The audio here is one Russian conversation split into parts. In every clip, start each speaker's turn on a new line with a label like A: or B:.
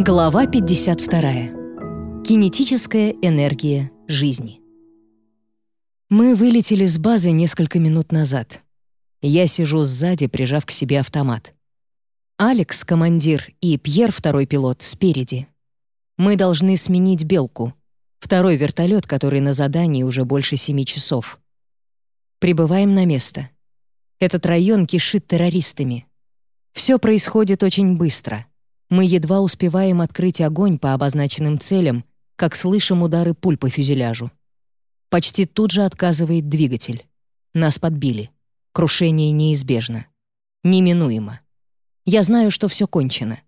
A: Глава 52. Кинетическая энергия жизни. Мы вылетели с базы несколько минут назад. Я сижу сзади, прижав к себе автомат. Алекс, командир, и Пьер, второй пилот, спереди. Мы должны сменить «Белку», второй вертолет, который на задании уже больше семи часов. Прибываем на место. Этот район кишит террористами. Все происходит очень быстро. Мы едва успеваем открыть огонь по обозначенным целям, как слышим удары пуль по фюзеляжу. Почти тут же отказывает двигатель. Нас подбили. Крушение неизбежно. Неминуемо. Я знаю, что все кончено.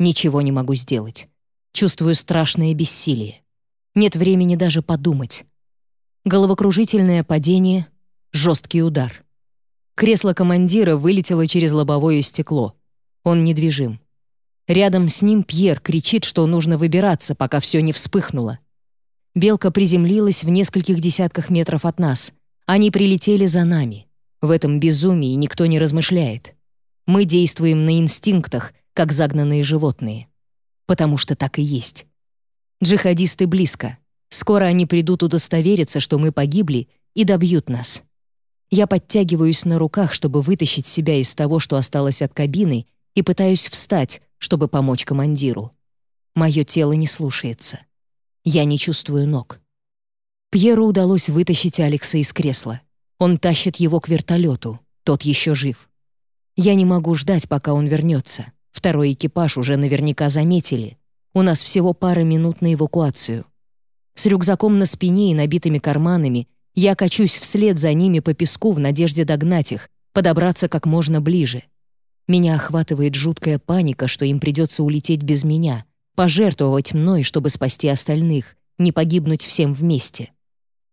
A: Ничего не могу сделать. Чувствую страшное бессилие. Нет времени даже подумать. Головокружительное падение, жесткий удар. Кресло командира вылетело через лобовое стекло. Он недвижим. Рядом с ним Пьер кричит, что нужно выбираться, пока все не вспыхнуло. Белка приземлилась в нескольких десятках метров от нас. Они прилетели за нами. В этом безумии никто не размышляет. Мы действуем на инстинктах, как загнанные животные. Потому что так и есть. Джихадисты близко. Скоро они придут удостовериться, что мы погибли, и добьют нас. Я подтягиваюсь на руках, чтобы вытащить себя из того, что осталось от кабины, и пытаюсь встать, чтобы помочь командиру. Мое тело не слушается. Я не чувствую ног. Пьеру удалось вытащить Алекса из кресла. Он тащит его к вертолету. Тот еще жив. Я не могу ждать, пока он вернется. Второй экипаж уже наверняка заметили. У нас всего пара минут на эвакуацию. С рюкзаком на спине и набитыми карманами я качусь вслед за ними по песку в надежде догнать их, подобраться как можно ближе. Меня охватывает жуткая паника, что им придется улететь без меня, пожертвовать мной, чтобы спасти остальных, не погибнуть всем вместе.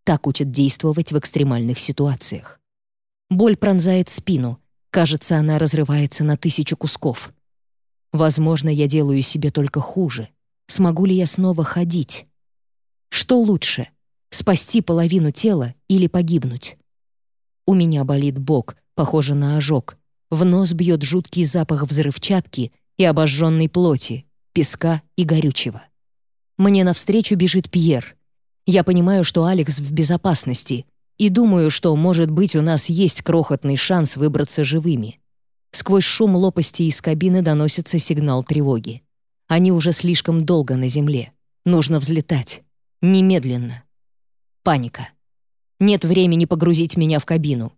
A: Так учат действовать в экстремальных ситуациях. Боль пронзает спину. Кажется, она разрывается на тысячу кусков. Возможно, я делаю себе только хуже. Смогу ли я снова ходить? Что лучше — спасти половину тела или погибнуть. У меня болит бок, похоже на ожог. В нос бьет жуткий запах взрывчатки и обожженной плоти, песка и горючего. Мне навстречу бежит Пьер. Я понимаю, что Алекс в безопасности, и думаю, что, может быть, у нас есть крохотный шанс выбраться живыми. Сквозь шум лопасти из кабины доносится сигнал тревоги. Они уже слишком долго на земле. Нужно взлетать. Немедленно. Паника. Нет времени погрузить меня в кабину.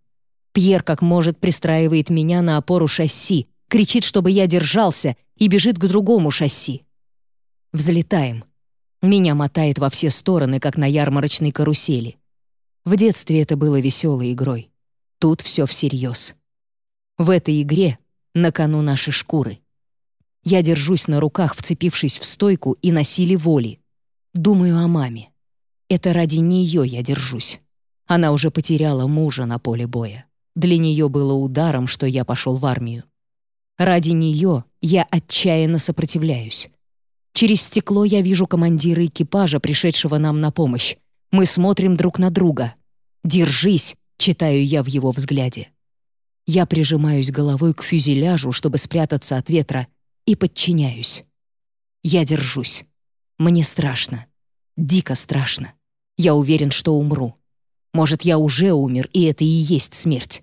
A: Пьер как может пристраивает меня на опору шасси, кричит, чтобы я держался, и бежит к другому шасси. Взлетаем. Меня мотает во все стороны, как на ярмарочной карусели. В детстве это было веселой игрой. Тут все всерьез. В этой игре на кону наши шкуры. Я держусь на руках, вцепившись в стойку и на силе воли. Думаю о маме. Это ради нее я держусь. Она уже потеряла мужа на поле боя. Для нее было ударом, что я пошел в армию. Ради нее я отчаянно сопротивляюсь. Через стекло я вижу командира экипажа, пришедшего нам на помощь. Мы смотрим друг на друга. «Держись!» — читаю я в его взгляде. Я прижимаюсь головой к фюзеляжу, чтобы спрятаться от ветра, и подчиняюсь. Я держусь. Мне страшно. Дико страшно. Я уверен, что умру. Может, я уже умер, и это и есть смерть.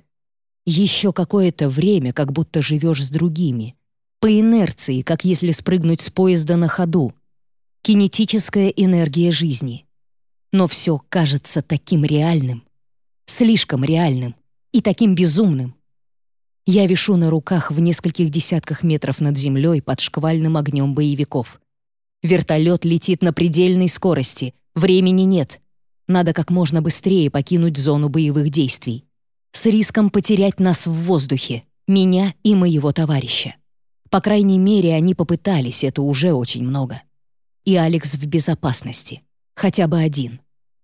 A: Еще какое-то время, как будто живешь с другими. По инерции, как если спрыгнуть с поезда на ходу. Кинетическая энергия жизни. Но все кажется таким реальным. Слишком реальным. И таким безумным. Я вишу на руках в нескольких десятках метров над землей под шквальным огнем боевиков. Вертолет летит на предельной скорости. Времени нет. Надо как можно быстрее покинуть зону боевых действий. С риском потерять нас в воздухе, меня и моего товарища. По крайней мере, они попытались, это уже очень много. И Алекс в безопасности. Хотя бы один.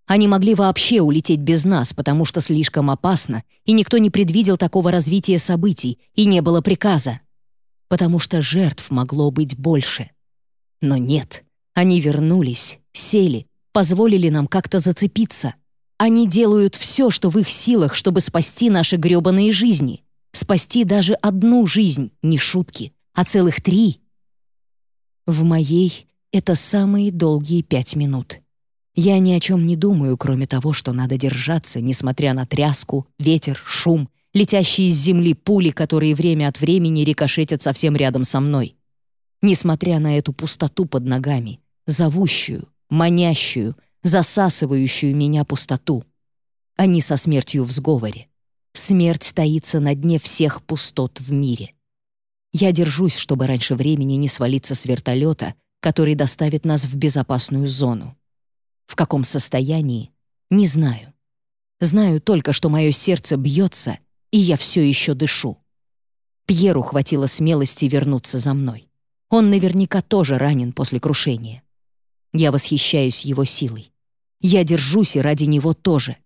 A: Они могли вообще улететь без нас, потому что слишком опасно, и никто не предвидел такого развития событий, и не было приказа. Потому что жертв могло быть больше. Но нет, они вернулись, сели, позволили нам как-то зацепиться. Они делают все, что в их силах, чтобы спасти наши грёбаные жизни. Спасти даже одну жизнь, не шутки, а целых три. В моей — это самые долгие пять минут. Я ни о чем не думаю, кроме того, что надо держаться, несмотря на тряску, ветер, шум, летящие с земли пули, которые время от времени рикошетят совсем рядом со мной. Несмотря на эту пустоту под ногами, зовущую, манящую, засасывающую меня пустоту. Они со смертью в сговоре. Смерть таится на дне всех пустот в мире. Я держусь, чтобы раньше времени не свалиться с вертолета, который доставит нас в безопасную зону. В каком состоянии — не знаю. Знаю только, что мое сердце бьется, и я все еще дышу. Пьеру хватило смелости вернуться за мной. Он наверняка тоже ранен после крушения. Я восхищаюсь его силой. Я держусь и ради него тоже.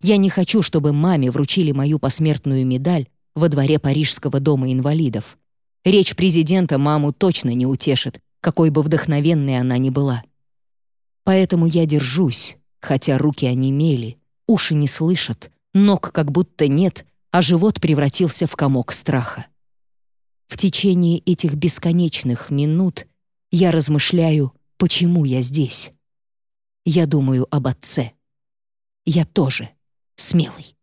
A: Я не хочу, чтобы маме вручили мою посмертную медаль во дворе Парижского дома инвалидов. Речь президента маму точно не утешит, какой бы вдохновенной она ни была. Поэтому я держусь, хотя руки онемели, уши не слышат, ног как будто нет, а живот превратился в комок страха. В течение этих бесконечных минут я размышляю, почему я здесь. Я думаю об отце. Я тоже смелый.